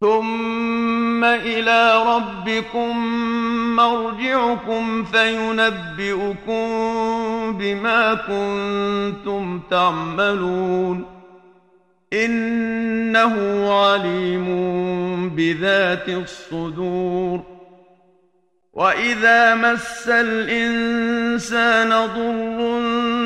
ثم إلى ربكم مرجعكم فينبئكم بما كنتم تعملون إنه عليم بذات الصدور واذا مس الانسان ضر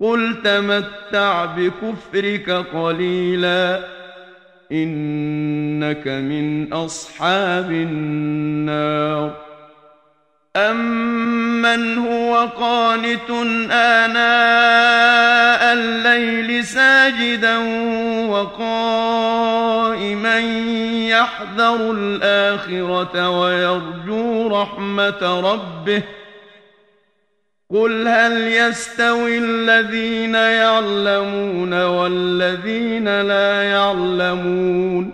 قل تمتع بكفرك قليلا انك من اصحاب النار أمن هو قانت آناء الليل ساجدا وقائما يحذر الآخرة ويرجو رحمة ربه قل هل يستوي الذين يعلمون والذين لا يعلمون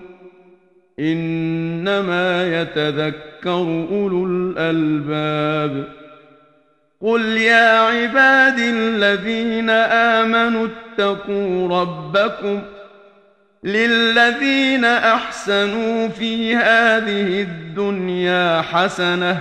إنما يتذكر يذكر أولو الألباب قل يا عبادي الذين آمنوا اتقوا ربكم للذين أحسنوا في هذه الدنيا حسنة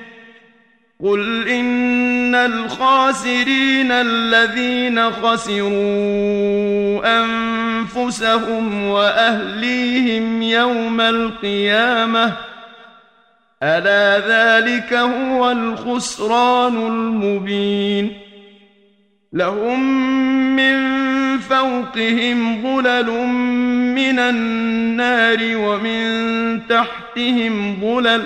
قل ان الخاسرين الذين خسروا انفسهم واهليهم يوم القيامه الا ذلك هو الخسران المبين لهم من فوقهم ظلل من النار ومن تحتهم ظلل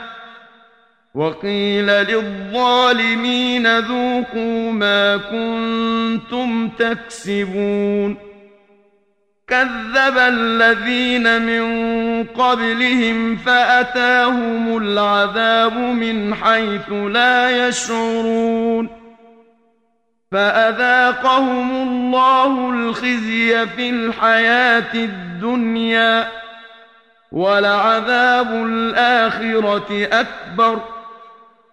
وقيل للظالمين ذوقوا ما كنتم تكسبون. كذب الذين من قبلهم فأتاهم العذاب من حيث لا يشعرون. فأذاقهم الله الخزي في الحياة الدنيا ولعذاب الآخرة أكبر.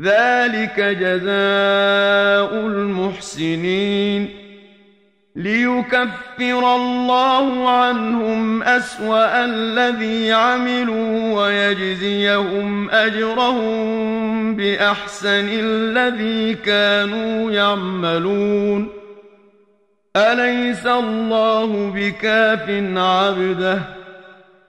ذلك جزاء المحسنين. ليكفر الله عنهم أسوأ الذي عملوا ويجزيهم أجرهم بأحسن الذي كانوا يعملون. أليس الله بكاف عبده؟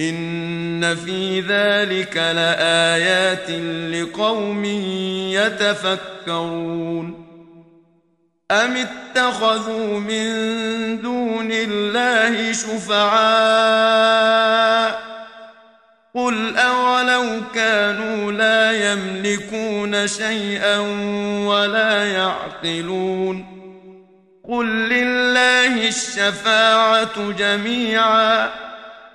إن في ذلك لآيات لقوم يتفكرون أم اتخذوا من دون الله شفعاء قل أولو كانوا لا يملكون شيئا ولا يعقلون قل لله الشفاعة جميعا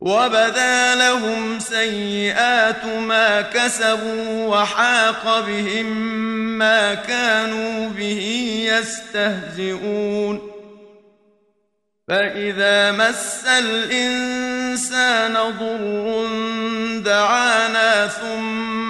وبدا لهم سيئات ما كسبوا وحاق بهم ما كانوا به يستهزئون. فإذا مس الإنسان ضر دعانا ثم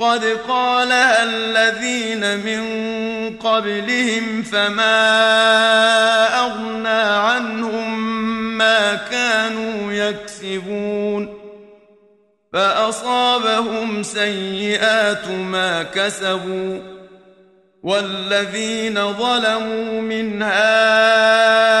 قد قالها الذين من قبلهم فما أغنى عنهم ما كانوا يكسبون فأصابهم سيئات ما كسبوا والذين ظلموا من هؤلاء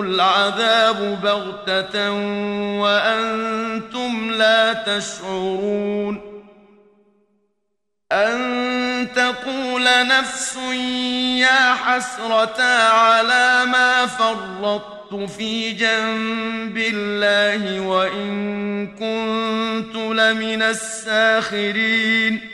العذاب بغتة وأنتم لا تشعرون أن تقول نفس يا حسرة على ما فرطت في جنب الله وإن كنت لمن الساخرين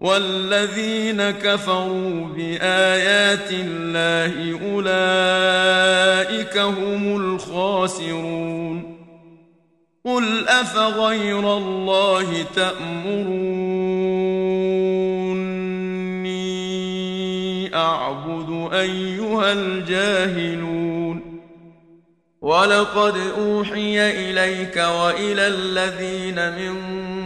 والذين كفروا بآيات الله أولئك هم الخاسرون. قل أفغير الله تأمروني أعبد أيها الجاهلون. ولقد أوحي إليك وإلى الذين من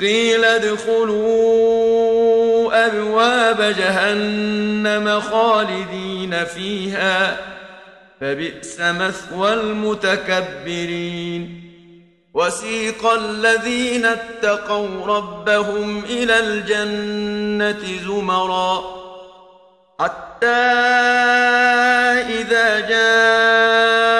قيل ادخلوا أبواب جهنم خالدين فيها فبئس مثوى المتكبرين. وسيق الذين اتقوا ربهم إلى الجنة زمرا حتى إذا جاءوها